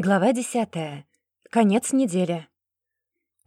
Глава 10. Конец недели.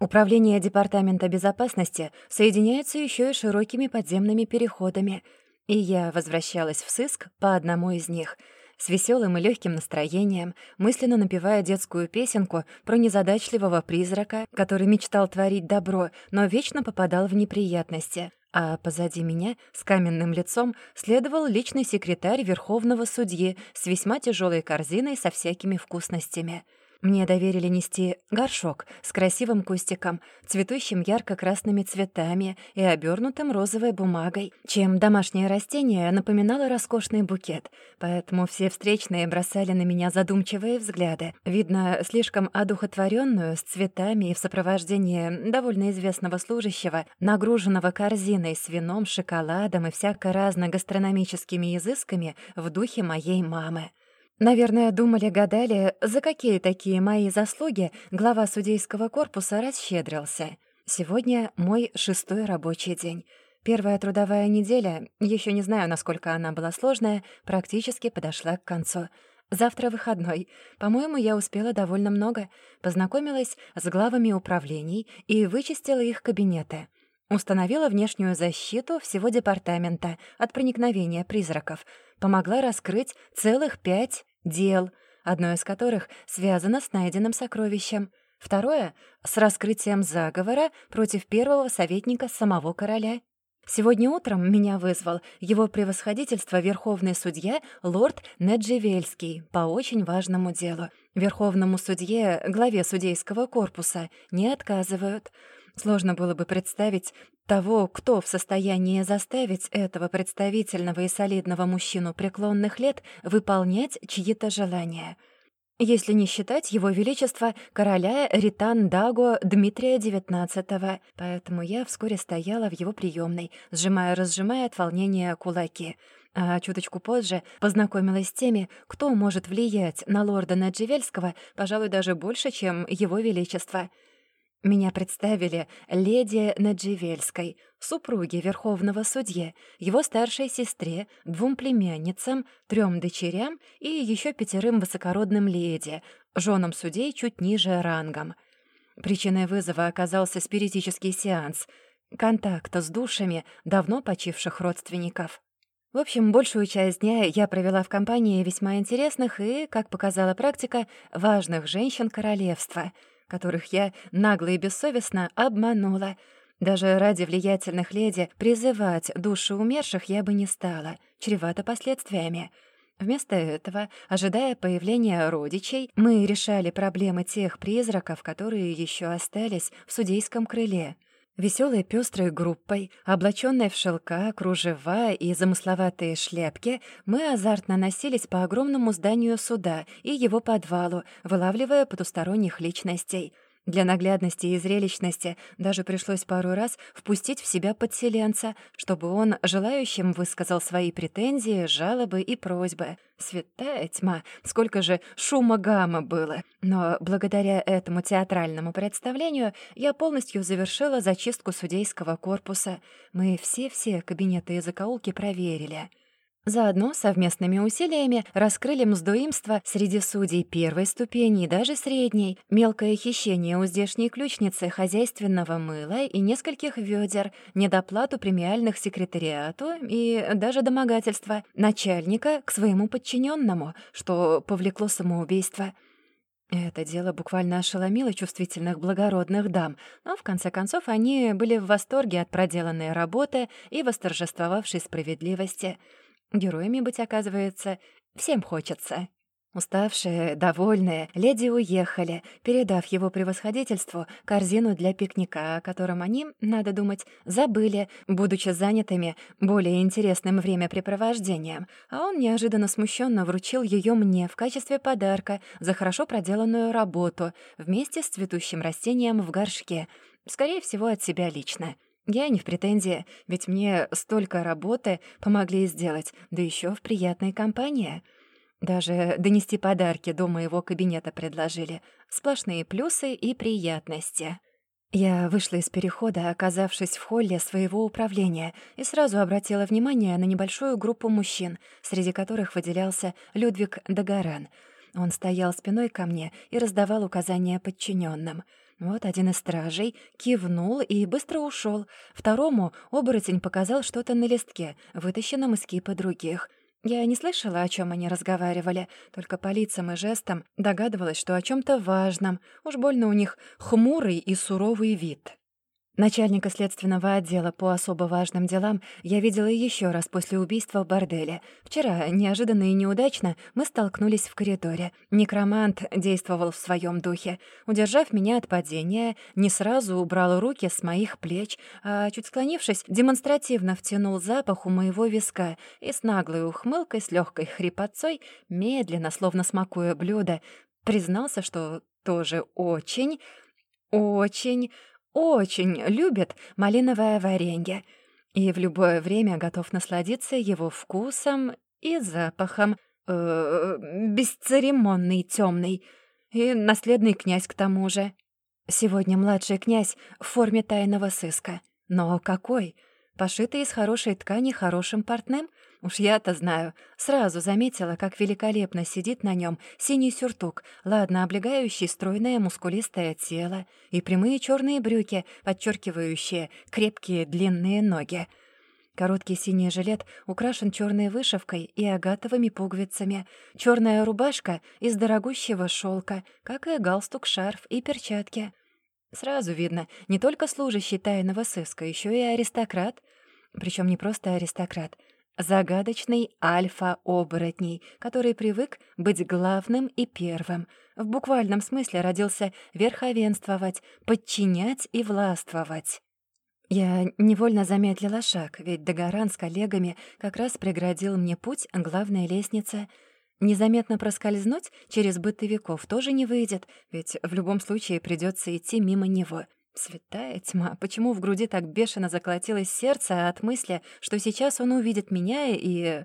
Управление Департамента безопасности соединяется еще и широкими подземными переходами, и я возвращалась в сыск по одному из них с веселым и легким настроением, мысленно напевая детскую песенку про незадачливого призрака, который мечтал творить добро, но вечно попадал в неприятности — а позади меня с каменным лицом следовал личный секретарь верховного судьи с весьма тяжелой корзиной со всякими вкусностями — мне доверили нести горшок с красивым кустиком, цветущим ярко-красными цветами и обернутым розовой бумагой, чем домашнее растение напоминало роскошный букет, поэтому все встречные бросали на меня задумчивые взгляды. Видно, слишком одухотворенную с цветами и в сопровождении довольно известного служащего, нагруженного корзиной с вином, шоколадом и всяко разно гастрономическими изысками в духе моей мамы. Наверное, думали-гадали, за какие такие мои заслуги глава судейского корпуса расщедрился. Сегодня мой шестой рабочий день. Первая трудовая неделя, еще не знаю, насколько она была сложная, практически подошла к концу. Завтра выходной. По-моему, я успела довольно много. Познакомилась с главами управлений и вычистила их кабинеты. Установила внешнюю защиту всего департамента от проникновения призраков. Помогла раскрыть целых пять дел, одно из которых связано с найденным сокровищем, второе — с раскрытием заговора против первого советника самого короля. Сегодня утром меня вызвал его превосходительство верховный судья лорд Недживельский по очень важному делу. Верховному судье, главе судейского корпуса, не отказывают — Сложно было бы представить того, кто в состоянии заставить этого представительного и солидного мужчину преклонных лет выполнять чьи-то желания. Если не считать его величества короля Ритан-Даго Дмитрия XIX. Поэтому я вскоре стояла в его приемной, сжимая-разжимая от волнения кулаки — а чуточку позже познакомилась с теми, кто может влиять на лорда Надживельского, пожалуй, даже больше, чем его величество — меня представили леди Надживельской, супруге верховного судьи, его старшей сестре, двум племянницам, трем дочерям и еще пятерым высокородным леди, женам судей чуть ниже рангом. Причиной вызова оказался спиритический сеанс, контакта с душами давно почивших родственников. В общем, большую часть дня я провела в компании весьма интересных и, как показала практика, важных женщин королевства — которых я нагло и бессовестно обманула. Даже ради влиятельных леди призывать души умерших я бы не стала, чревато последствиями. Вместо этого, ожидая появления родичей, мы решали проблемы тех призраков, которые еще остались в судейском крыле — Веселой пестрой группой, облаченной в шелка, кружева и замысловатые шляпки, мы азартно носились по огромному зданию суда и его подвалу, вылавливая потусторонних личностей — для наглядности и зрелищности даже пришлось пару раз впустить в себя подселенца, чтобы он желающим высказал свои претензии, жалобы и просьбы. Святая тьма, сколько же шума гамма было. Но благодаря этому театральному представлению я полностью завершила зачистку судейского корпуса. Мы все-все кабинеты и закоулки проверили. Заодно совместными усилиями раскрыли мздоимство среди судей первой ступени и даже средней, мелкое хищение у здешней ключницы хозяйственного мыла и нескольких ведер, недоплату премиальных секретариату и даже домогательство начальника к своему подчиненному, что повлекло самоубийство. Это дело буквально ошеломило чувствительных благородных дам, но в конце концов они были в восторге от проделанной работы и восторжествовавшей справедливости — Героями быть, оказывается, всем хочется. Уставшие, довольные, леди уехали, передав его превосходительству корзину для пикника, о котором они, надо думать, забыли, будучи занятыми более интересным времяпрепровождением, а он неожиданно смущенно вручил ее мне в качестве подарка за хорошо проделанную работу вместе с цветущим растением в горшке, скорее всего, от себя лично. Я не в претензии, ведь мне столько работы помогли сделать, да еще в приятной компании. Даже донести подарки до моего кабинета предложили. Сплошные плюсы и приятности. Я вышла из перехода, оказавшись в холле своего управления, и сразу обратила внимание на небольшую группу мужчин, среди которых выделялся Людвиг Дагаран — Он стоял спиной ко мне и раздавал указания подчиненным. Вот один из стражей кивнул и быстро ушел. Второму оборотень показал что-то на листке, вытащенном из кипа других. Я не слышала, о чем они разговаривали, только по лицам и жестам догадывалась, что о чем то важном. Уж больно у них хмурый и суровый вид. Начальника следственного отдела по особо важным делам я видела еще раз после убийства в борделе. Вчера, неожиданно и неудачно, мы столкнулись в коридоре. Некромант действовал в своем духе. Удержав меня от падения, не сразу убрал руки с моих плеч, а, чуть склонившись, демонстративно втянул запах у моего виска и с наглой ухмылкой, с легкой хрипотцой, медленно, словно смакуя блюдо, признался, что тоже очень, очень очень любит малиновое варенье и в любое время готов насладиться его вкусом и запахом. Э, бесцеремонный, темный и наследный князь к тому же. Сегодня младший князь в форме тайного сыска. Но какой? Пошитый из хорошей ткани хорошим портным — Уж я-то знаю. Сразу заметила, как великолепно сидит на нем синий сюртук, ладно облегающий стройное мускулистое тело, и прямые черные брюки, подчеркивающие крепкие длинные ноги. Короткий синий жилет украшен черной вышивкой и агатовыми пуговицами, черная рубашка из дорогущего шелка, как и галстук-шарф и перчатки. Сразу видно, не только служащий тайного сыска, еще и аристократ. Причем не просто аристократ — Загадочный альфа-оборотней, который привык быть главным и первым. В буквальном смысле родился верховенствовать, подчинять и властвовать. Я невольно замедлила шаг, ведь Дагоран с коллегами как раз преградил мне путь к главной лестнице. Незаметно проскользнуть через бытовиков тоже не выйдет, ведь в любом случае придется идти мимо него — Святая тьма, почему в груди так бешено заколотилось сердце от мысли, что сейчас он увидит меня и...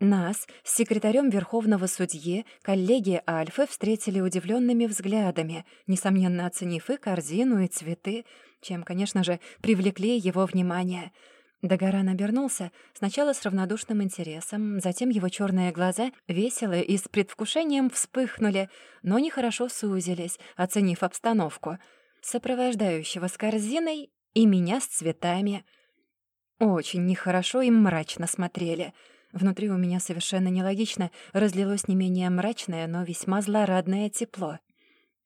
Нас с секретарем Верховного судьи коллеги Альфы встретили удивленными взглядами, несомненно оценив и корзину, и цветы, чем, конечно же, привлекли его внимание. Дагоран обернулся, сначала с равнодушным интересом, затем его черные глаза весело и с предвкушением вспыхнули, но нехорошо сузились, оценив обстановку — сопровождающего с корзиной и меня с цветами. Очень нехорошо и мрачно смотрели. Внутри у меня совершенно нелогично разлилось не менее мрачное, но весьма злорадное тепло.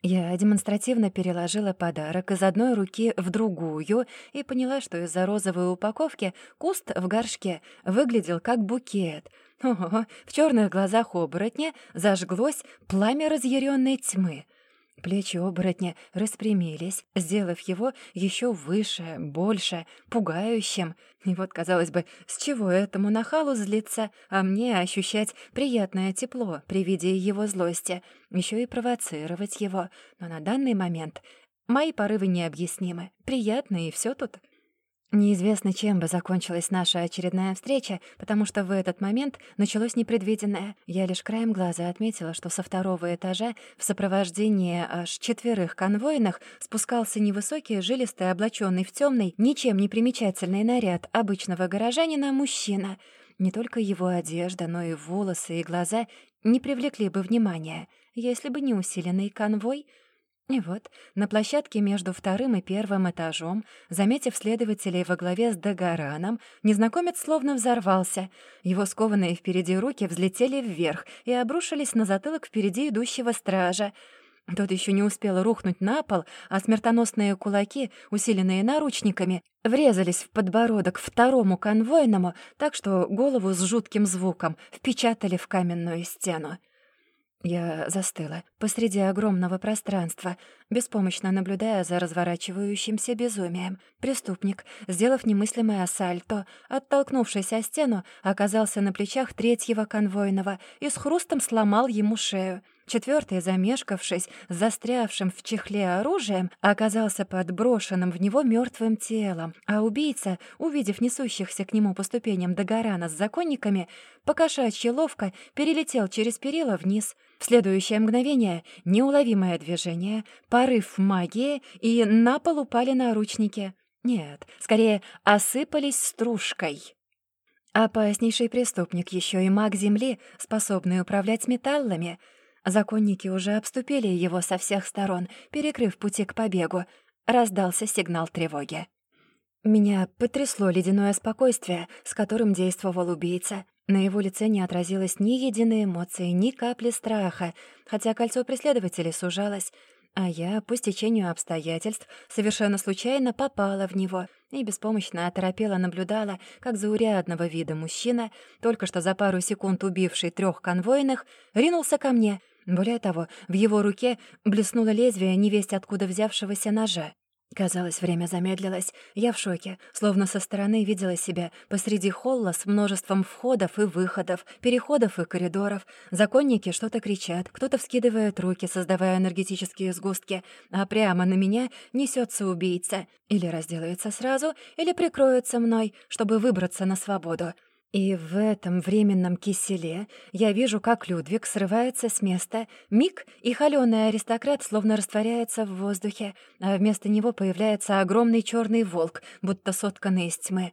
Я демонстративно переложила подарок из одной руки в другую и поняла, что из-за розовой упаковки куст в горшке выглядел как букет. Ого, в черных глазах оборотня зажглось пламя разъяренной тьмы. Плечи оборотня распрямились, сделав его еще выше, больше, пугающим. И вот, казалось бы, с чего этому нахалу злиться, а мне ощущать приятное тепло при виде его злости, еще и провоцировать его. Но на данный момент мои порывы необъяснимы. Приятно, и все тут. Неизвестно, чем бы закончилась наша очередная встреча, потому что в этот момент началось непредвиденное. Я лишь краем глаза отметила, что со второго этажа в сопровождении аж четверых конвойных спускался невысокий, жилистый, облаченный в темный, ничем не примечательный наряд обычного горожанина мужчина. Не только его одежда, но и волосы и глаза не привлекли бы внимания, если бы не усиленный конвой — и вот, на площадке между вторым и первым этажом, заметив следователей во главе с Дагораном, незнакомец словно взорвался. Его скованные впереди руки взлетели вверх и обрушились на затылок впереди идущего стража. Тот еще не успел рухнуть на пол, а смертоносные кулаки, усиленные наручниками, врезались в подбородок второму конвойному, так что голову с жутким звуком впечатали в каменную стену. Я застыла посреди огромного пространства, беспомощно наблюдая за разворачивающимся безумием. Преступник, сделав немыслимое сальто, оттолкнувшись о стену, оказался на плечах третьего конвойного и с хрустом сломал ему шею. Четвертый, замешкавшись, застрявшим в чехле оружием, оказался подброшенным в него мертвым телом, а убийца, увидев несущихся к нему по ступеням Дагорана с законниками, покошачьи ловко перелетел через перила вниз. В следующее мгновение неуловимое движение, порыв магии, и на пол упали наручники. Нет, скорее осыпались стружкой. Опаснейший преступник, еще и маг Земли, способный управлять металлами — Законники уже обступили его со всех сторон, перекрыв пути к побегу. Раздался сигнал тревоги. Меня потрясло ледяное спокойствие, с которым действовал убийца. На его лице не отразилось ни единой эмоции, ни капли страха, хотя кольцо преследователей сужалось, а я, по стечению обстоятельств, совершенно случайно попала в него и беспомощно оторопела наблюдала, как заурядного вида мужчина, только что за пару секунд убивший трех конвойных, ринулся ко мне. Более того, в его руке блеснуло лезвие невесть откуда взявшегося ножа. Казалось, время замедлилось. Я в шоке, словно со стороны видела себя посреди холла с множеством входов и выходов, переходов и коридоров. Законники что-то кричат, кто-то вскидывает руки, создавая энергетические сгустки, а прямо на меня несется убийца. Или разделается сразу, или прикроется мной, чтобы выбраться на свободу. И в этом временном киселе я вижу, как Людвиг срывается с места, миг, и холёный аристократ словно растворяется в воздухе, а вместо него появляется огромный черный волк, будто сотканный из тьмы.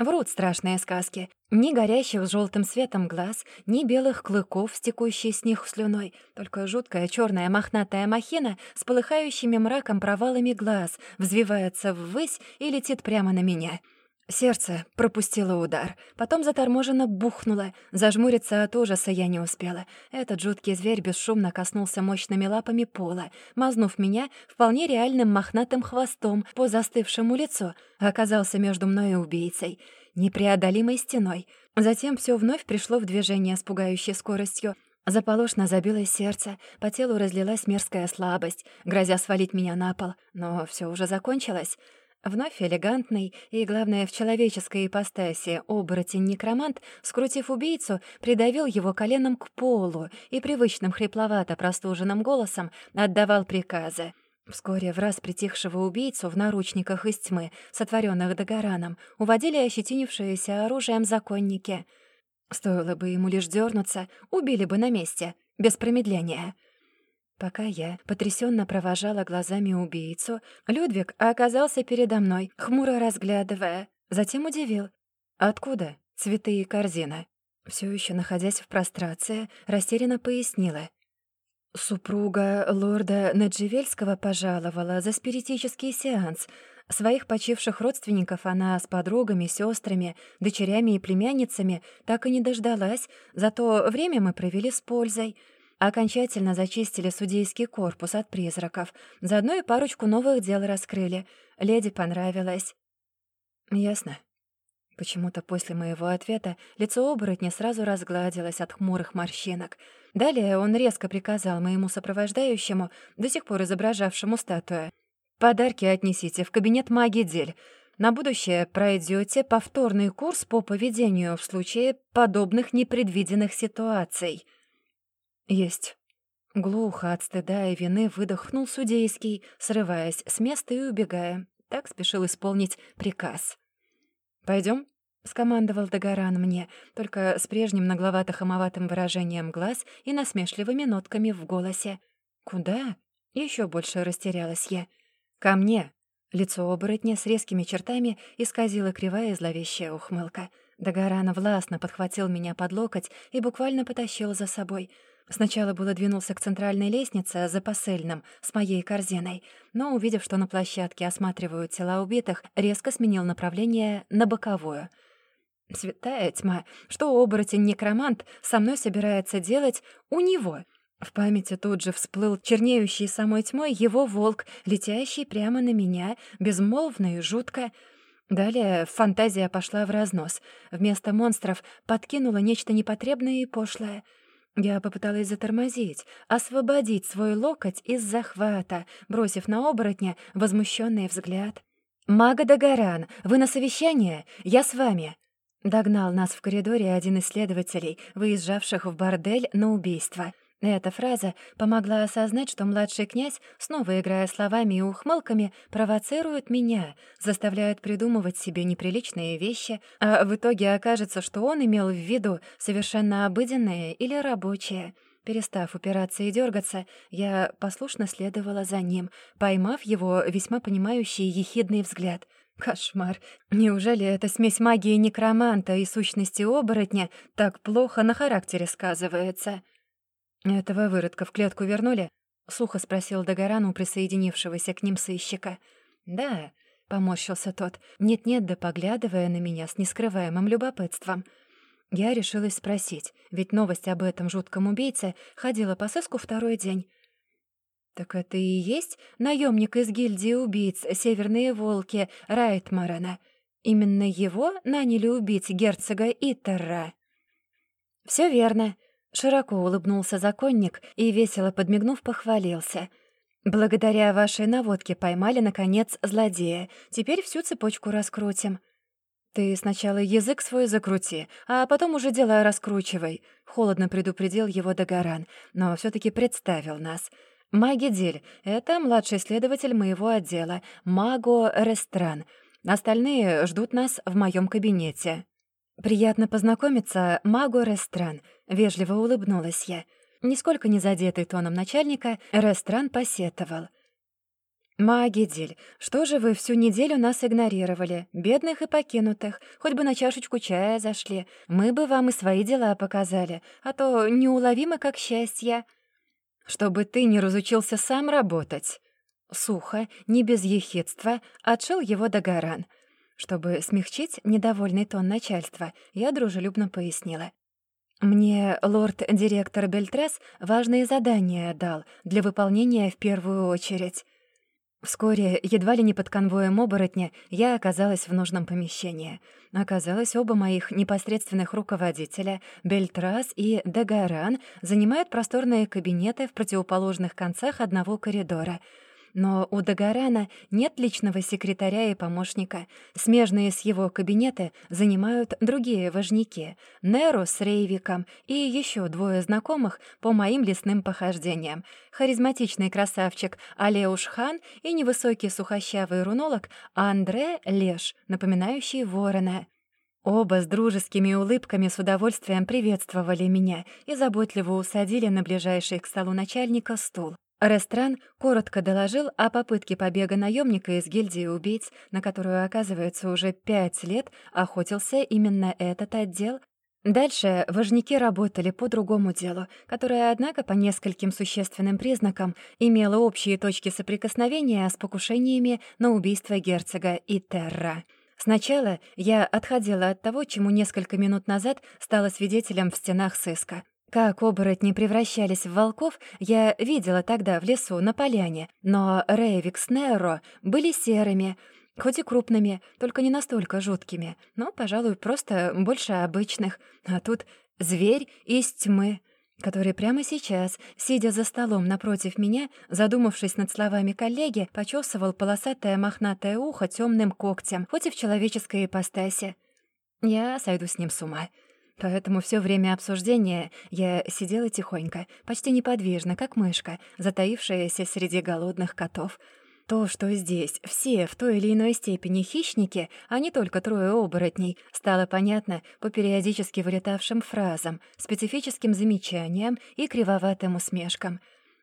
Врут страшные сказки. Ни горящих желтым светом глаз, ни белых клыков, стекущей с них слюной, только жуткая черная мохнатая махина с полыхающими мраком провалами глаз взвивается ввысь и летит прямо на меня — Сердце пропустило удар, потом заторможенно бухнуло. Зажмуриться от ужаса я не успела. Этот жуткий зверь бесшумно коснулся мощными лапами пола, мазнув меня вполне реальным мохнатым хвостом по застывшему лицу, оказался между мной и убийцей, непреодолимой стеной. Затем все вновь пришло в движение с пугающей скоростью. Заполошно забилось сердце, по телу разлилась мерзкая слабость, грозя свалить меня на пол, но все уже закончилось. Вновь элегантный и, главное, в человеческой ипостаси оборотень-некромант, скрутив убийцу, придавил его коленом к полу и привычным хрипловато-простуженным голосом отдавал приказы. Вскоре в раз притихшего убийцу в наручниках из тьмы, сотворенных Дагораном, уводили ощетинившиеся оружием законники. Стоило бы ему лишь дернуться, убили бы на месте, без промедления — Пока я потрясенно провожала глазами убийцу, Людвиг оказался передо мной, хмуро разглядывая. Затем удивил. «Откуда цветы и корзина?» Все еще находясь в прострации, растерянно пояснила. Супруга лорда Надживельского пожаловала за спиритический сеанс. Своих почивших родственников она с подругами, сестрами, дочерями и племянницами так и не дождалась, зато время мы провели с пользой — Окончательно зачистили судейский корпус от призраков. Заодно и парочку новых дел раскрыли. Леди понравилось. Ясно. Почему-то после моего ответа лицо оборотня сразу разгладилось от хмурых морщинок. Далее он резко приказал моему сопровождающему, до сих пор изображавшему статую, «Подарки отнесите в кабинет магии дель. На будущее пройдете повторный курс по поведению в случае подобных непредвиденных ситуаций». «Есть». Глухо от стыда и вины выдохнул судейский, срываясь с места и убегая. Так спешил исполнить приказ. Пойдем? скомандовал Дагоран мне, только с прежним нагловато-хамоватым выражением глаз и насмешливыми нотками в голосе. «Куда?» — еще больше растерялась я. «Ко мне!» Лицо оборотня с резкими чертами исказила кривая и зловещая ухмылка. Дагоран властно подхватил меня под локоть и буквально потащил за собой — Сначала было двинулся к центральной лестнице за посыльным с моей корзиной, но, увидев, что на площадке осматривают тела убитых, резко сменил направление на боковую. Святая тьма, что оборотень-некромант со мной собирается делать у него. В памяти тут же всплыл чернеющий самой тьмой его волк, летящий прямо на меня, безмолвно и жутко. Далее фантазия пошла в разнос. Вместо монстров подкинула нечто непотребное и пошлое — я попыталась затормозить, освободить свой локоть из захвата, бросив на оборотня возмущенный взгляд. «Мага Дагаран, вы на совещание? Я с вами!» Догнал нас в коридоре один из следователей, выезжавших в бордель на убийство — эта фраза помогла осознать, что младший князь, снова играя словами и ухмылками, провоцирует меня, заставляет придумывать себе неприличные вещи, а в итоге окажется, что он имел в виду совершенно обыденные или рабочие. Перестав упираться и дергаться, я послушно следовала за ним, поймав его весьма понимающий ехидный взгляд. Кошмар. Неужели эта смесь магии некроманта и сущности оборотня так плохо на характере сказывается? «Этого выродка в клетку вернули?» — сухо спросил Дагоран у присоединившегося к ним сыщика. «Да», — поморщился тот, нет-нет да поглядывая на меня с нескрываемым любопытством. Я решилась спросить, ведь новость об этом жутком убийце ходила по сыску второй день. «Так это и есть наемник из гильдии убийц «Северные волки» Райтмарана. Именно его наняли убить герцога Иттера». Все верно», — широко улыбнулся законник и, весело подмигнув, похвалился — Благодаря вашей наводке поймали, наконец, злодея. Теперь всю цепочку раскрутим. Ты сначала язык свой закрути, а потом уже дела раскручивай. Холодно предупредил его Дагоран, но все таки представил нас. Маги Дель — это младший следователь моего отдела, Маго Рестран. Остальные ждут нас в моем кабинете. «Приятно познакомиться, Маго Рестран», — вежливо улыбнулась я. Нисколько не задетый тоном начальника, Рестран посетовал. «Магидель, что же вы всю неделю нас игнорировали, бедных и покинутых, хоть бы на чашечку чая зашли, мы бы вам и свои дела показали, а то неуловимо как счастье». «Чтобы ты не разучился сам работать». Сухо, не без ехидства, отшил его Дагоран. Чтобы смягчить недовольный тон начальства, я дружелюбно пояснила. Мне лорд-директор Бельтрес важные задания дал для выполнения в первую очередь. Вскоре, едва ли не под конвоем оборотня, я оказалась в нужном помещении. Оказалось, оба моих непосредственных руководителя, Бельтрас и Дегаран, занимают просторные кабинеты в противоположных концах одного коридора — но у Дагорана нет личного секретаря и помощника. Смежные с его кабинеты занимают другие важники — Неро с Рейвиком и еще двое знакомых по моим лесным похождениям. Харизматичный красавчик Алеуш Хан и невысокий сухощавый рунолог Андре Леш, напоминающий ворона. Оба с дружескими улыбками с удовольствием приветствовали меня и заботливо усадили на ближайший к столу начальника стул. Рестран коротко доложил о попытке побега наемника из гильдии убийц, на которую, оказывается, уже пять лет охотился именно этот отдел. Дальше важники работали по другому делу, которое, однако, по нескольким существенным признакам имело общие точки соприкосновения с покушениями на убийство герцога и Терра. Сначала я отходила от того, чему несколько минут назад стала свидетелем в стенах сыска — как оборотни превращались в волков, я видела тогда в лесу на поляне, но Рейвик с Неро были серыми, хоть и крупными, только не настолько жуткими, но, пожалуй, просто больше обычных. А тут зверь из тьмы, который прямо сейчас, сидя за столом напротив меня, задумавшись над словами коллеги, почесывал полосатое мохнатое ухо темным когтем, хоть и в человеческой ипостаси. Я сойду с ним с ума. Поэтому все время обсуждения я сидела тихонько, почти неподвижно, как мышка, затаившаяся среди голодных котов. То, что здесь все в той или иной степени хищники, а не только трое оборотней, стало понятно по периодически вылетавшим фразам, специфическим замечаниям и кривоватым усмешкам.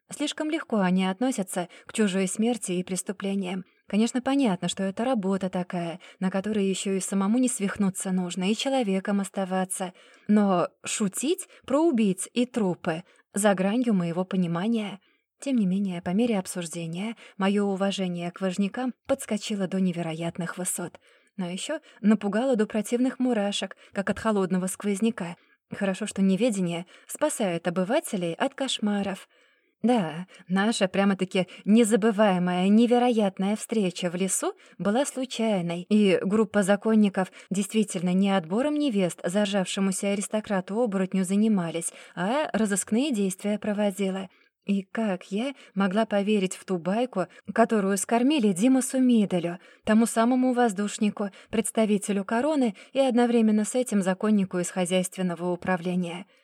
Слишком легко они относятся к чужой смерти и преступлениям, Конечно, понятно, что это работа такая, на которой еще и самому не свихнуться нужно, и человеком оставаться. Но шутить про убийц и трупы за гранью моего понимания... Тем не менее, по мере обсуждения, мое уважение к важникам подскочило до невероятных высот. Но еще напугало до противных мурашек, как от холодного сквозняка. Хорошо, что неведение спасает обывателей от кошмаров — да, наша прямо-таки незабываемая, невероятная встреча в лесу была случайной, и группа законников действительно не отбором невест зажавшемуся аристократу-оборотню занимались, а разыскные действия проводила. И как я могла поверить в ту байку, которую скормили Димасу Миделю, тому самому воздушнику, представителю короны и одновременно с этим законнику из хозяйственного управления —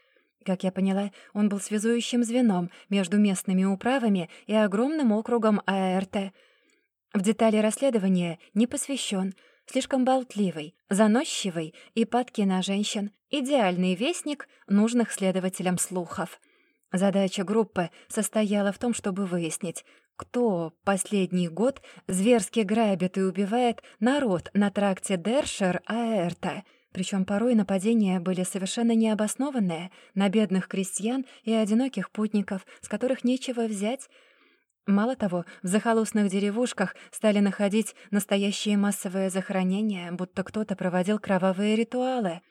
как я поняла, он был связующим звеном между местными управами и огромным округом АРТ. В детали расследования не посвящен, слишком болтливый, заносчивый и падкий на женщин, идеальный вестник нужных следователям слухов. Задача группы состояла в том, чтобы выяснить, кто последний год зверски грабит и убивает народ на тракте Дершер-Аэрта — Причем порой нападения были совершенно необоснованные на бедных крестьян и одиноких путников, с которых нечего взять. Мало того, в захолустных деревушках стали находить настоящие массовые захоронения, будто кто-то проводил кровавые ритуалы.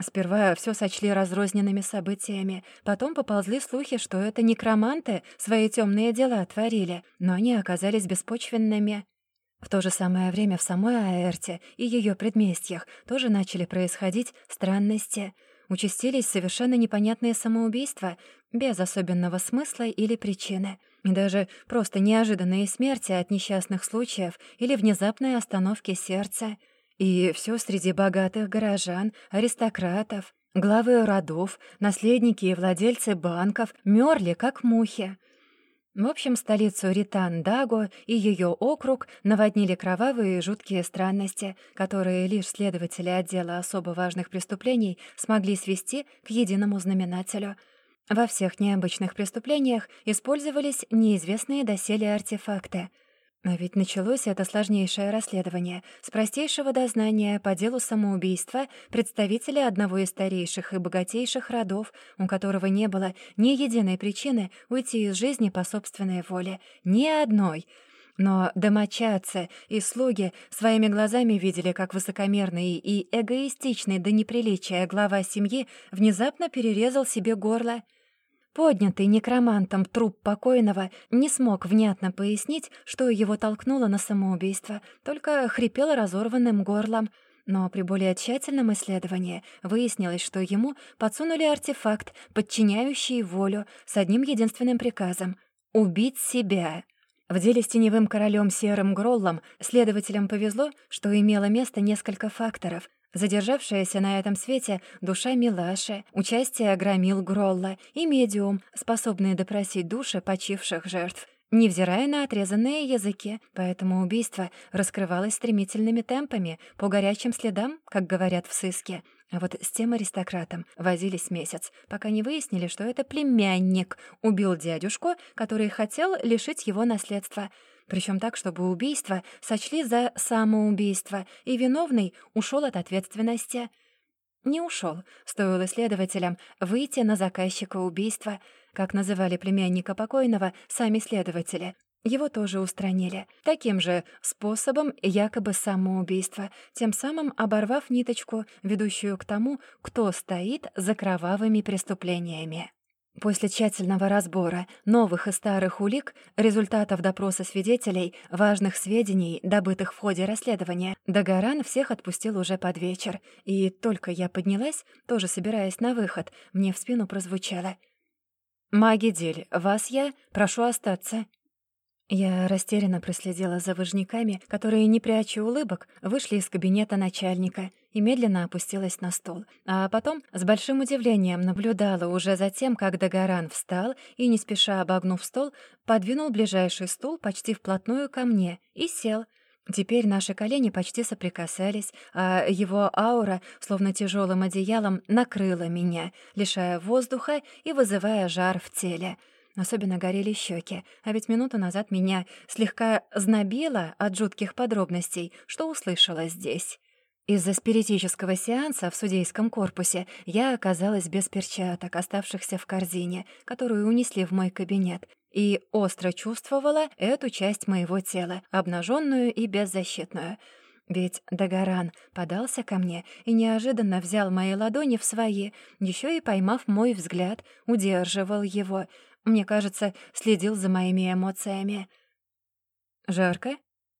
Сперва все сочли разрозненными событиями, потом поползли слухи, что это некроманты свои темные дела творили, но они оказались беспочвенными. В то же самое время в самой Аэрте и ее предместьях тоже начали происходить странности. Участились совершенно непонятные самоубийства, без особенного смысла или причины. И даже просто неожиданные смерти от несчастных случаев или внезапной остановки сердца. И все среди богатых горожан, аристократов, главы родов, наследники и владельцы банков мёрли, как мухи. В общем, столицу Ритан-Даго и ее округ наводнили кровавые и жуткие странности, которые лишь следователи отдела особо важных преступлений смогли свести к единому знаменателю. Во всех необычных преступлениях использовались неизвестные доселе артефакты — а ведь началось это сложнейшее расследование с простейшего дознания по делу самоубийства представителя одного из старейших и богатейших родов, у которого не было ни единой причины уйти из жизни по собственной воле. Ни одной. Но домочадцы и слуги своими глазами видели, как высокомерный и эгоистичный до неприличия глава семьи внезапно перерезал себе горло — Поднятый некромантом труп покойного не смог внятно пояснить, что его толкнуло на самоубийство, только хрипел разорванным горлом. Но при более тщательном исследовании выяснилось, что ему подсунули артефакт, подчиняющий волю, с одним единственным приказом — убить себя. В деле с теневым королем Серым Гроллом следователям повезло, что имело место несколько факторов — Задержавшаяся на этом свете душа Милаши, участие громил Гролла и медиум, способные допросить души почивших жертв, невзирая на отрезанные языки, поэтому убийство раскрывалось стремительными темпами, по горячим следам, как говорят в сыске. А вот с тем аристократом возились месяц, пока не выяснили, что это племянник убил дядюшку, который хотел лишить его наследства — причем так, чтобы убийство сочли за самоубийство, и виновный ушел от ответственности. Не ушел, стоило следователям выйти на заказчика убийства, как называли племянника покойного сами следователи. Его тоже устранили. Таким же способом якобы самоубийства, тем самым оборвав ниточку, ведущую к тому, кто стоит за кровавыми преступлениями. После тщательного разбора новых и старых улик, результатов допроса свидетелей, важных сведений, добытых в ходе расследования, Дагоран всех отпустил уже под вечер. И только я поднялась, тоже собираясь на выход, мне в спину прозвучало. «Маги Дель, вас я прошу остаться». Я растерянно проследила за выжниками, которые, не пряча улыбок, вышли из кабинета начальника и медленно опустилась на стол. А потом с большим удивлением наблюдала уже за тем, как Дагоран встал и, не спеша обогнув стол, подвинул ближайший стул почти вплотную ко мне и сел. Теперь наши колени почти соприкасались, а его аура, словно тяжелым одеялом, накрыла меня, лишая воздуха и вызывая жар в теле — Особенно горели щеки, а ведь минуту назад меня слегка знобило от жутких подробностей, что услышала здесь. Из-за спиритического сеанса в судейском корпусе я оказалась без перчаток, оставшихся в корзине, которую унесли в мой кабинет, и остро чувствовала эту часть моего тела, обнаженную и беззащитную. Ведь Дагоран подался ко мне и неожиданно взял мои ладони в свои, еще и, поймав мой взгляд, удерживал его — мне кажется, следил за моими эмоциями. «Жарко?»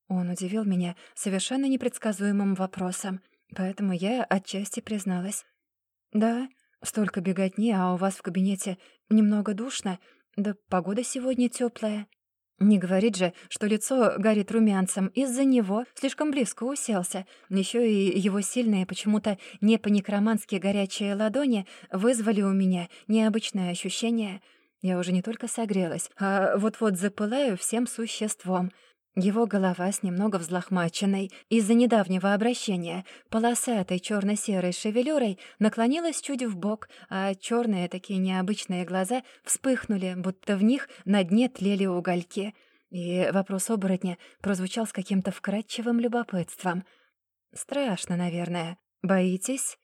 Он удивил меня совершенно непредсказуемым вопросом, поэтому я отчасти призналась. «Да, столько беготни, а у вас в кабинете немного душно, да погода сегодня теплая. Не говорит же, что лицо горит румянцем, из-за него слишком близко уселся. Еще и его сильные, почему-то не по-некромански горячие ладони вызвали у меня необычное ощущение — я уже не только согрелась, а вот-вот запылаю всем существом. Его голова с немного взлохмаченной из-за недавнего обращения, полосатой черно серой шевелюрой, наклонилась чуть в бок, а черные такие необычные глаза вспыхнули, будто в них на дне тлели угольки. И вопрос оборотня прозвучал с каким-то вкрадчивым любопытством. «Страшно, наверное. Боитесь?»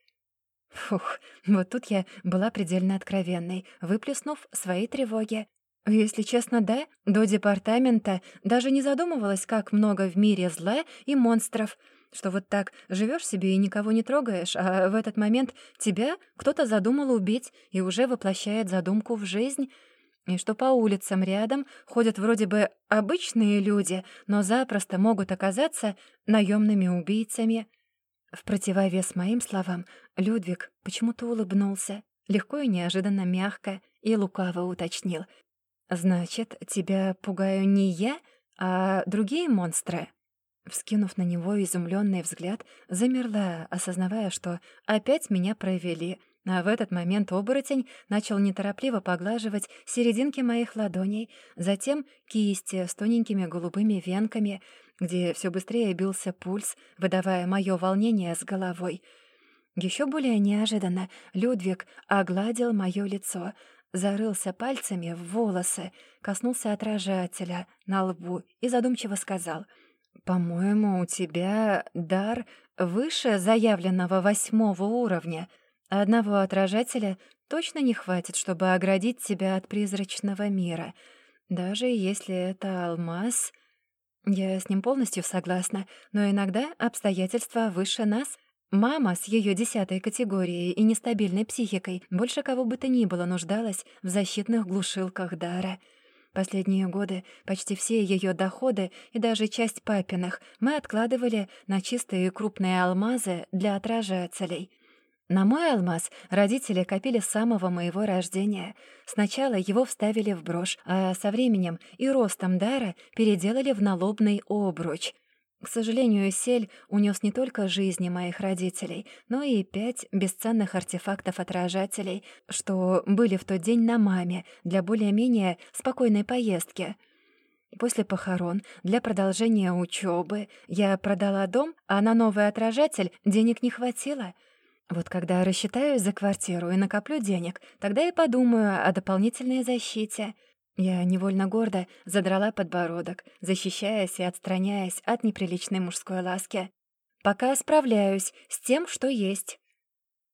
Фух, вот тут я была предельно откровенной, выплеснув свои тревоги. Если честно, да, до департамента даже не задумывалась, как много в мире зла и монстров, что вот так живешь себе и никого не трогаешь, а в этот момент тебя кто-то задумал убить и уже воплощает задумку в жизнь, и что по улицам рядом ходят вроде бы обычные люди, но запросто могут оказаться наемными убийцами. В противовес моим словам, Людвиг почему-то улыбнулся, легко и неожиданно мягко, и лукаво уточнил. «Значит, тебя пугаю не я, а другие монстры?» Вскинув на него изумленный взгляд, замерла, осознавая, что опять меня провели. А в этот момент оборотень начал неторопливо поглаживать серединки моих ладоней, затем кисти с тоненькими голубыми венками, где все быстрее бился пульс, выдавая мое волнение с головой. Еще более неожиданно Людвиг огладил мое лицо, зарылся пальцами в волосы, коснулся отражателя на лбу и задумчиво сказал — «По-моему, у тебя дар выше заявленного восьмого уровня. Одного отражателя точно не хватит, чтобы оградить тебя от призрачного мира. Даже если это алмаз...» Я с ним полностью согласна, но иногда обстоятельства выше нас. Мама с ее десятой категорией и нестабильной психикой больше кого бы то ни было нуждалась в защитных глушилках дара — Последние годы почти все ее доходы и даже часть папиных мы откладывали на чистые крупные алмазы для отражателей. На мой алмаз родители копили с самого моего рождения. Сначала его вставили в брошь, а со временем и ростом дара переделали в налобный обруч. К сожалению, сель унес не только жизни моих родителей, но и пять бесценных артефактов-отражателей, что были в тот день на маме для более-менее спокойной поездки. После похорон для продолжения учебы я продала дом, а на новый отражатель денег не хватило. Вот когда рассчитаюсь за квартиру и накоплю денег, тогда и подумаю о дополнительной защите — я невольно гордо задрала подбородок, защищаясь и отстраняясь от неприличной мужской ласки. «Пока справляюсь с тем, что есть».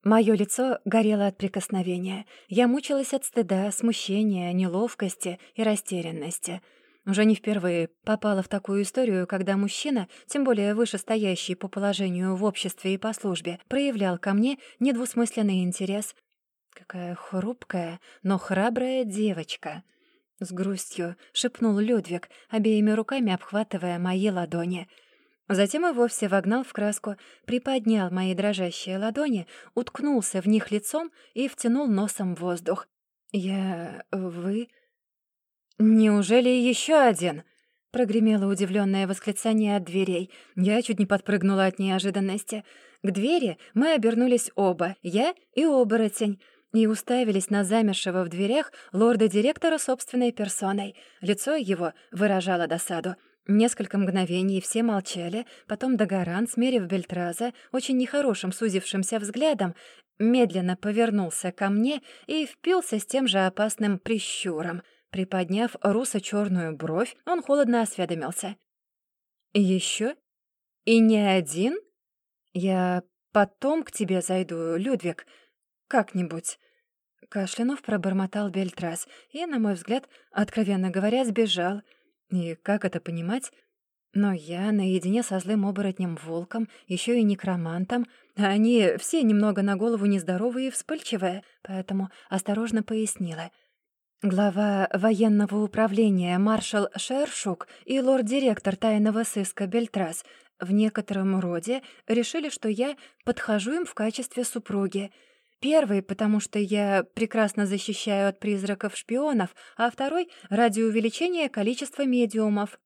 Моё лицо горело от прикосновения. Я мучилась от стыда, смущения, неловкости и растерянности. Уже не впервые попала в такую историю, когда мужчина, тем более вышестоящий по положению в обществе и по службе, проявлял ко мне недвусмысленный интерес. Какая хрупкая, но храбрая девочка — с грустью шепнул Людвиг, обеими руками обхватывая мои ладони. Затем и вовсе вогнал в краску, приподнял мои дрожащие ладони, уткнулся в них лицом и втянул носом воздух. «Я... вы...» «Неужели еще один?» — прогремело удивленное восклицание от дверей. Я чуть не подпрыгнула от неожиданности. К двери мы обернулись оба, я и оборотень и уставились на замершего в дверях лорда-директора собственной персоной. Лицо его выражало досаду. Несколько мгновений все молчали, потом Дагоран, смерив Бельтраза очень нехорошим сузившимся взглядом, медленно повернулся ко мне и впился с тем же опасным прищуром. Приподняв русо черную бровь, он холодно осведомился. «Еще? И не один? Я потом к тебе зайду, Людвиг», как-нибудь». Кашлянув пробормотал Бельтрас и, на мой взгляд, откровенно говоря, сбежал. И как это понимать? Но я наедине со злым оборотнем-волком, еще и некромантом, а они все немного на голову нездоровые и вспыльчивые, поэтому осторожно пояснила. Глава военного управления маршал Шершук и лорд-директор тайного сыска Бельтрас в некотором роде решили, что я подхожу им в качестве супруги — Первый, потому что я прекрасно защищаю от призраков-шпионов, а второй — ради увеличения количества медиумов.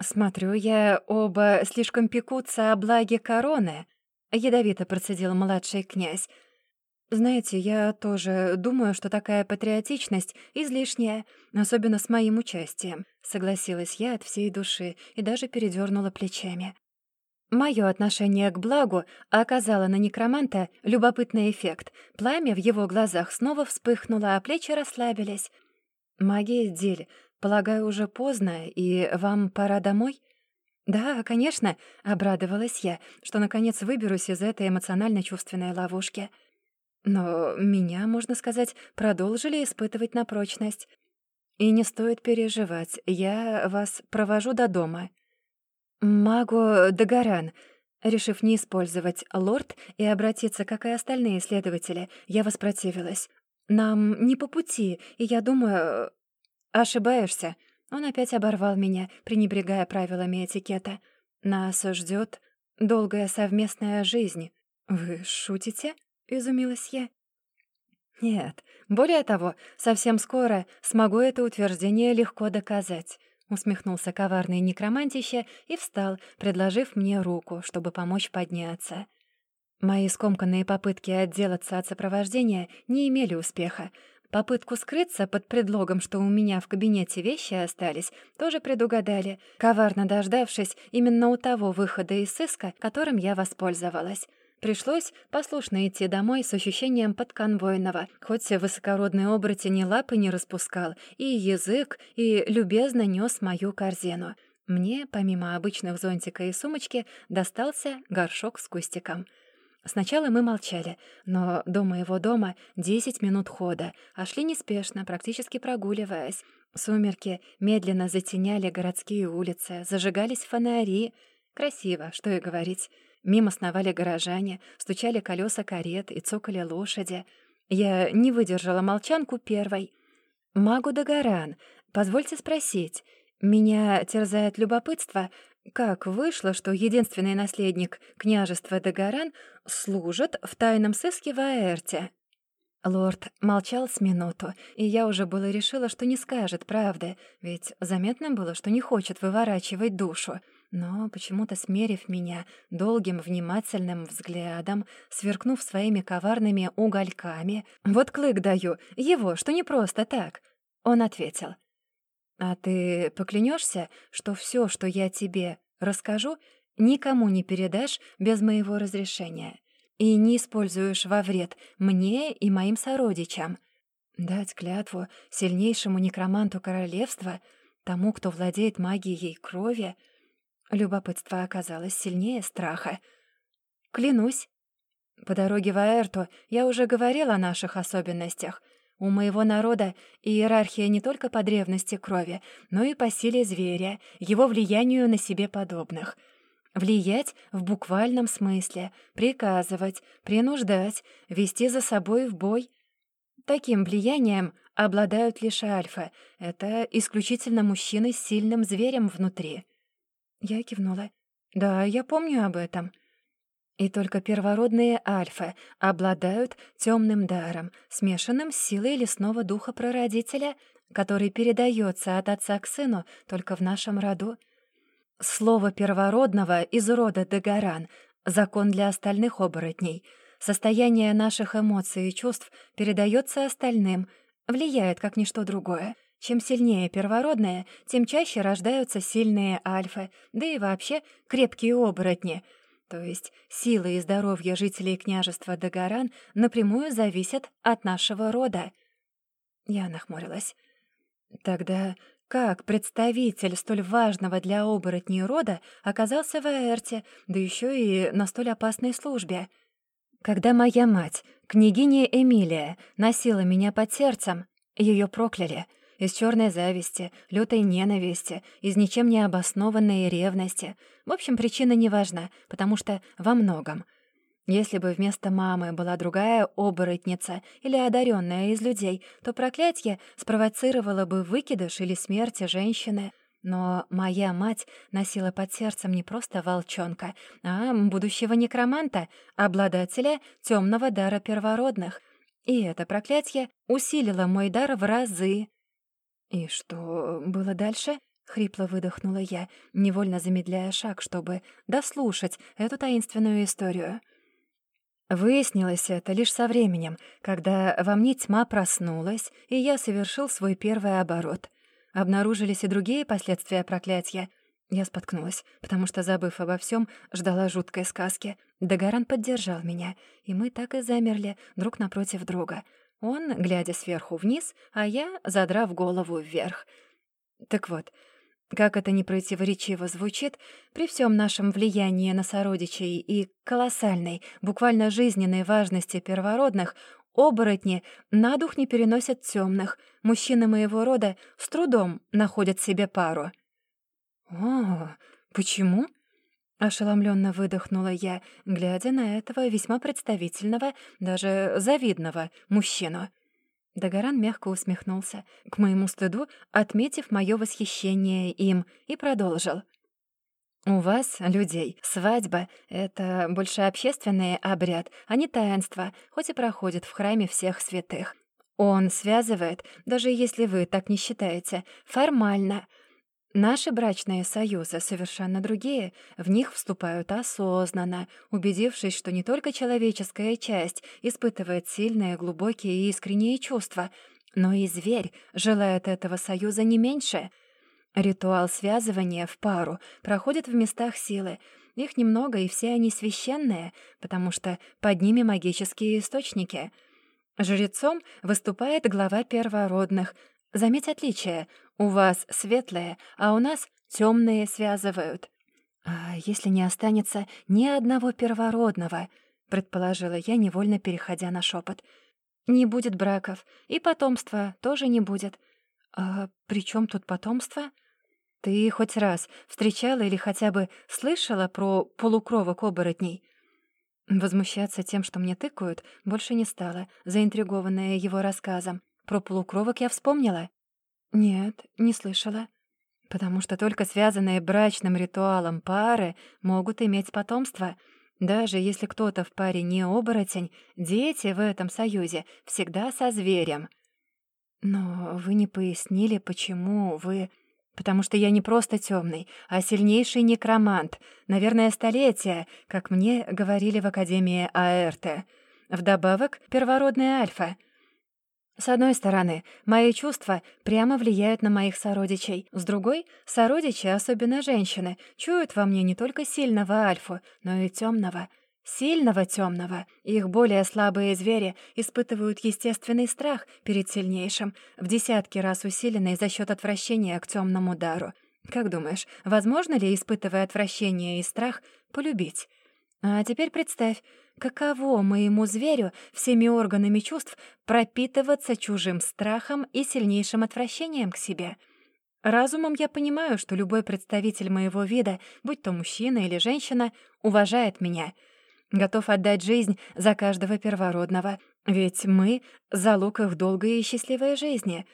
Смотрю, я оба слишком пекутся о благе короны, — ядовито процедил младший князь. Знаете, я тоже думаю, что такая патриотичность излишняя, особенно с моим участием, согласилась я от всей души и даже передернула плечами. Моё отношение к благу оказало на некроманта любопытный эффект. Пламя в его глазах снова вспыхнуло, а плечи расслабились. «Магия Диль, полагаю, уже поздно, и вам пора домой?» «Да, конечно», — обрадовалась я, что наконец выберусь из этой эмоционально-чувственной ловушки. Но меня, можно сказать, продолжили испытывать на прочность. И не стоит переживать, я вас провожу до дома. Магу Дагаран, решив не использовать лорд и обратиться, как и остальные следователи, я воспротивилась. Нам не по пути, и я думаю... Ошибаешься. Он опять оборвал меня, пренебрегая правилами этикета. Нас ждет долгая совместная жизнь. Вы шутите? Изумилась я. Нет, более того, совсем скоро смогу это утверждение легко доказать. Усмехнулся коварный некромантище и встал, предложив мне руку, чтобы помочь подняться. Мои скомканные попытки отделаться от сопровождения не имели успеха. Попытку скрыться под предлогом, что у меня в кабинете вещи остались, тоже предугадали, коварно дождавшись именно у того выхода из сыска, которым я воспользовалась. Пришлось послушно идти домой с ощущением подконвойного, хоть высокородный оборотень и лапы не распускал, и язык, и любезно нес мою корзину. Мне, помимо обычных зонтика и сумочки, достался горшок с кустиком. Сначала мы молчали, но до моего дома десять минут хода, а шли неспешно, практически прогуливаясь. Сумерки медленно затеняли городские улицы, зажигались фонари. Красиво, что и говорить. Мимо сновали горожане, стучали колеса карет и цокали лошади. Я не выдержала молчанку первой. «Магу Дагаран, позвольте спросить. Меня терзает любопытство, как вышло, что единственный наследник княжества Дагаран служит в тайном сыске в Аэрте?» Лорд молчал с минуту, и я уже было решила, что не скажет правды, ведь заметно было, что не хочет выворачивать душу. Но, почему-то смерив меня долгим внимательным взглядом, сверкнув своими коварными угольками, «Вот клык даю, его, что не просто так», он ответил. «А ты поклянешься, что все, что я тебе расскажу, никому не передашь без моего разрешения и не используешь во вред мне и моим сородичам?» Дать клятву сильнейшему некроманту королевства, тому, кто владеет магией крови — Любопытство оказалось сильнее страха. «Клянусь. По дороге в Аэрту я уже говорил о наших особенностях. У моего народа иерархия не только по древности крови, но и по силе зверя, его влиянию на себе подобных». Влиять в буквальном смысле, приказывать, принуждать, вести за собой в бой. Таким влиянием обладают лишь альфа. Это исключительно мужчины с сильным зверем внутри. Я кивнула. «Да, я помню об этом». И только первородные альфы обладают темным даром, смешанным с силой лесного духа прародителя, который передается от отца к сыну только в нашем роду. Слово первородного из рода Дагаран — закон для остальных оборотней. Состояние наших эмоций и чувств передается остальным, влияет как ничто другое. Чем сильнее первородные, тем чаще рождаются сильные альфы, да и вообще крепкие оборотни. То есть сила и здоровье жителей княжества Дагаран напрямую зависят от нашего рода. Я нахмурилась. Тогда как представитель столь важного для оборотней рода оказался в Аэрте, да еще и на столь опасной службе? Когда моя мать, княгиня Эмилия, носила меня под сердцем, ее прокляли — из черной зависти, лютой ненависти, из ничем не обоснованной ревности. В общем, причина не важна, потому что во многом. Если бы вместо мамы была другая оборотница или одаренная из людей, то проклятие спровоцировало бы выкидыш или смерть женщины. Но моя мать носила под сердцем не просто волчонка, а будущего некроманта, обладателя темного дара первородных. И это проклятие усилило мой дар в разы. «И что было дальше?» — хрипло выдохнула я, невольно замедляя шаг, чтобы дослушать эту таинственную историю. Выяснилось это лишь со временем, когда во мне тьма проснулась, и я совершил свой первый оборот. Обнаружились и другие последствия проклятия. Я споткнулась, потому что, забыв обо всем, ждала жуткой сказки. Дагаран поддержал меня, и мы так и замерли друг напротив друга — он, глядя сверху вниз, а я, задрав голову вверх. Так вот, Как это не противоречиво звучит, при всем нашем влиянии на сородичей и колоссальной, буквально жизненной важности первородных, оборотни на дух не переносят темных. Мужчины моего рода с трудом находят себе пару. «О, почему?» — ошеломленно выдохнула я, глядя на этого весьма представительного, даже завидного мужчину. Дагоран мягко усмехнулся, к моему стыду отметив моё восхищение им, и продолжил. «У вас, людей, свадьба — это больше общественный обряд, а не таинство, хоть и проходит в храме всех святых. Он связывает, даже если вы так не считаете, формально — Наши брачные союзы совершенно другие. В них вступают осознанно, убедившись, что не только человеческая часть испытывает сильные, глубокие и искренние чувства, но и зверь желает этого союза не меньше. Ритуал связывания в пару проходит в местах силы. Их немного, и все они священные, потому что под ними магические источники — Жрецом выступает глава первородных, Заметь отличие. У вас светлые, а у нас темные связывают. А если не останется ни одного первородного, предположила я, невольно переходя на шепот. Не будет браков, и потомства тоже не будет. А при чем тут потомство? Ты хоть раз встречала или хотя бы слышала про полукровок оборотней? Возмущаться тем, что мне тыкают, больше не стала, заинтригованная его рассказом. Про полукровок я вспомнила? Нет, не слышала. Потому что только связанные брачным ритуалом пары могут иметь потомство. Даже если кто-то в паре не оборотень, дети в этом союзе всегда со зверем. Но вы не пояснили, почему вы... Потому что я не просто темный, а сильнейший некромант. Наверное, столетия, как мне говорили в Академии АРТ. Вдобавок, первородная альфа — с одной стороны, мои чувства прямо влияют на моих сородичей. С другой, сородичи, особенно женщины, чуют во мне не только сильного альфу, но и темного. Сильного темного. Их более слабые звери испытывают естественный страх перед сильнейшим, в десятки раз усиленный за счет отвращения к темному дару. Как думаешь, возможно ли, испытывая отвращение и страх, полюбить? А теперь представь, каково моему зверю всеми органами чувств пропитываться чужим страхом и сильнейшим отвращением к себе. Разумом я понимаю, что любой представитель моего вида, будь то мужчина или женщина, уважает меня, готов отдать жизнь за каждого первородного, ведь мы — залог их долгой и счастливой жизни.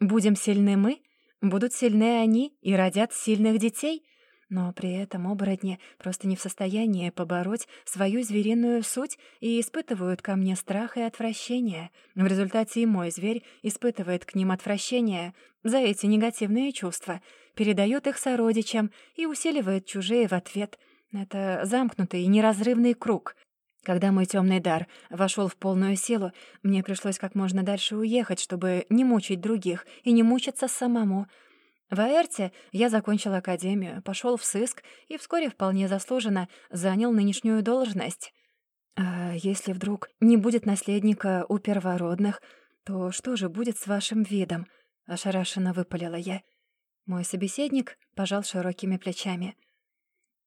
Будем сильны мы, будут сильны они и родят сильных детей — но при этом оборотни просто не в состоянии побороть свою звериную суть и испытывают ко мне страх и отвращение. В результате и мой зверь испытывает к ним отвращение за эти негативные чувства, передает их сородичам и усиливает чужие в ответ. Это замкнутый и неразрывный круг. Когда мой темный дар вошел в полную силу, мне пришлось как можно дальше уехать, чтобы не мучить других и не мучиться самому — в Аэрте я закончил академию, пошел в сыск и вскоре вполне заслуженно занял нынешнюю должность. А если вдруг не будет наследника у первородных, то что же будет с вашим видом? Ошарашенно выпалила я. Мой собеседник пожал широкими плечами.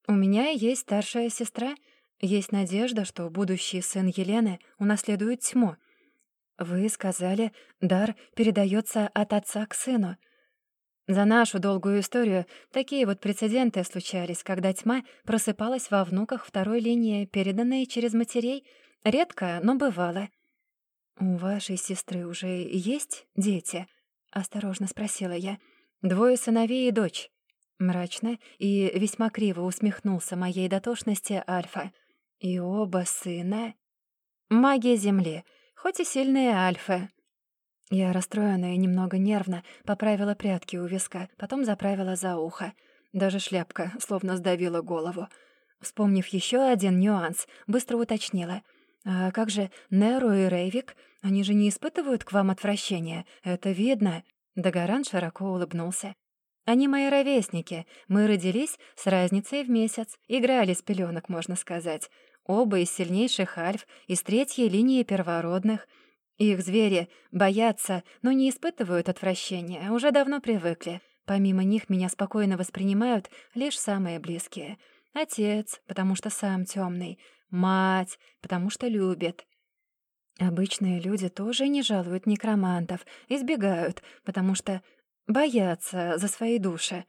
У меня есть старшая сестра, есть надежда, что будущий сын Елены унаследует тьму. Вы сказали, дар передается от отца к сыну. За нашу долгую историю такие вот прецеденты случались, когда тьма просыпалась во внуках второй линии, переданной через матерей. Редко, но бывало. «У вашей сестры уже есть дети?» — осторожно спросила я. «Двое сыновей и дочь». Мрачно и весьма криво усмехнулся моей дотошности Альфа. «И оба сына...» «Магия Земли, хоть и сильные Альфы, я, расстроенная и немного нервно, поправила прядки у виска, потом заправила за ухо. Даже шляпка словно сдавила голову. Вспомнив еще один нюанс, быстро уточнила. «А как же Неру и Рейвик? Они же не испытывают к вам отвращения. Это видно». Дагоран широко улыбнулся. «Они мои ровесники. Мы родились с разницей в месяц. Играли с пеленок, можно сказать. Оба из сильнейших альф, из третьей линии первородных. Их звери боятся, но не испытывают отвращения, уже давно привыкли. Помимо них меня спокойно воспринимают лишь самые близкие. Отец, потому что сам темный, мать, потому что любит. Обычные люди тоже не жалуют некромантов, избегают, потому что боятся за свои души.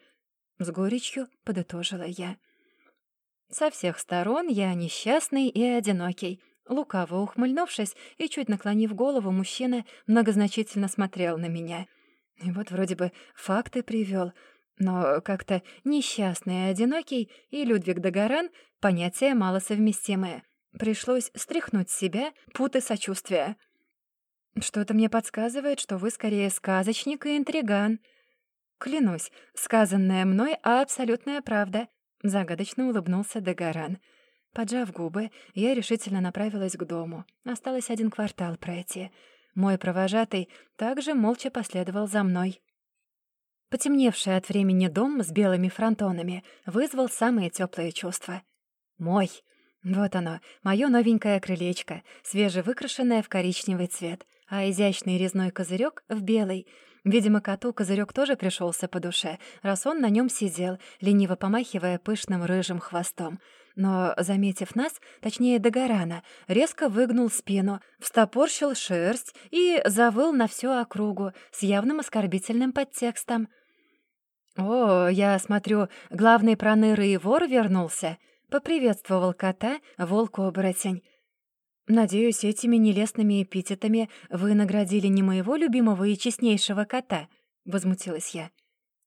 С горечью подытожила я. Со всех сторон я несчастный и одинокий. Лукаво ухмыльнувшись и чуть наклонив голову, мужчина многозначительно смотрел на меня. И вот вроде бы факты привел, но как-то несчастный и одинокий и Людвиг Дагоран — понятия малосовместимые. Пришлось стряхнуть с себя путы сочувствия. Что-то мне подсказывает, что вы скорее сказочник и интриган. Клянусь, сказанная мной абсолютная правда. Загадочно улыбнулся Дагоран. Поджав губы, я решительно направилась к дому. Осталось один квартал пройти. Мой провожатый также молча последовал за мной. Потемневший от времени дом с белыми фронтонами вызвал самые теплые чувства. Мой. Вот оно, моё новенькое крылечко, свежевыкрашенное в коричневый цвет, а изящный резной козырек в белый — Видимо, коту козырек тоже пришелся по душе, раз он на нем сидел, лениво помахивая пышным рыжим хвостом. Но, заметив нас, точнее Дагорана, резко выгнул спину, встопорщил шерсть и завыл на всю округу с явным оскорбительным подтекстом. «О, я смотрю, главный проныры и вор вернулся», — поприветствовал кота волк-оборотень. «Надеюсь, этими нелестными эпитетами вы наградили не моего любимого и честнейшего кота», — возмутилась я.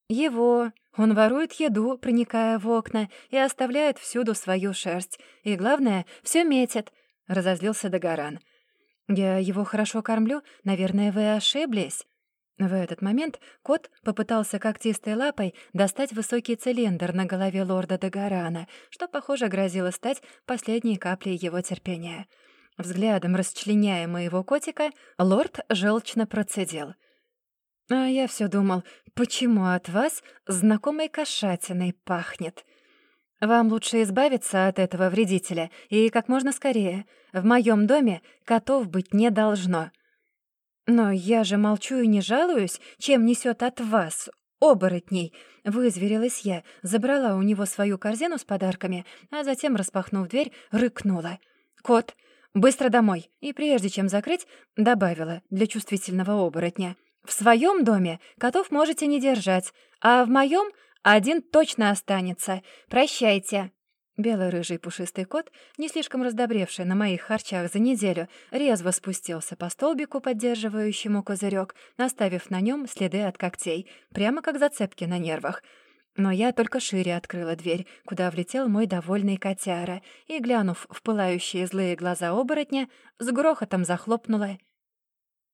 «Его. Он ворует еду, проникая в окна, и оставляет всюду свою шерсть. И, главное, все метит», — разозлился Дагоран. «Я его хорошо кормлю? Наверное, вы ошиблись». В этот момент кот попытался когтистой лапой достать высокий цилиндр на голове лорда Дагорана, что, похоже, грозило стать последней каплей его терпения. Взглядом расчленяя моего котика, лорд желчно процедил. «А я все думал, почему от вас знакомой кошатиной пахнет? Вам лучше избавиться от этого вредителя, и как можно скорее. В моем доме котов быть не должно». «Но я же молчу и не жалуюсь, чем несет от вас, оборотней!» Вызверилась я, забрала у него свою корзину с подарками, а затем, распахнув дверь, рыкнула. «Кот, Быстро домой. И прежде чем закрыть, добавила для чувствительного оборотня. В своем доме котов можете не держать, а в моем один точно останется. Прощайте. Белый рыжий пушистый кот, не слишком раздобревший на моих харчах за неделю, резво спустился по столбику, поддерживающему козырек, оставив на нем следы от когтей, прямо как зацепки на нервах — но я только шире открыла дверь, куда влетел мой довольный котяра, и, глянув в пылающие злые глаза оборотня, с грохотом захлопнула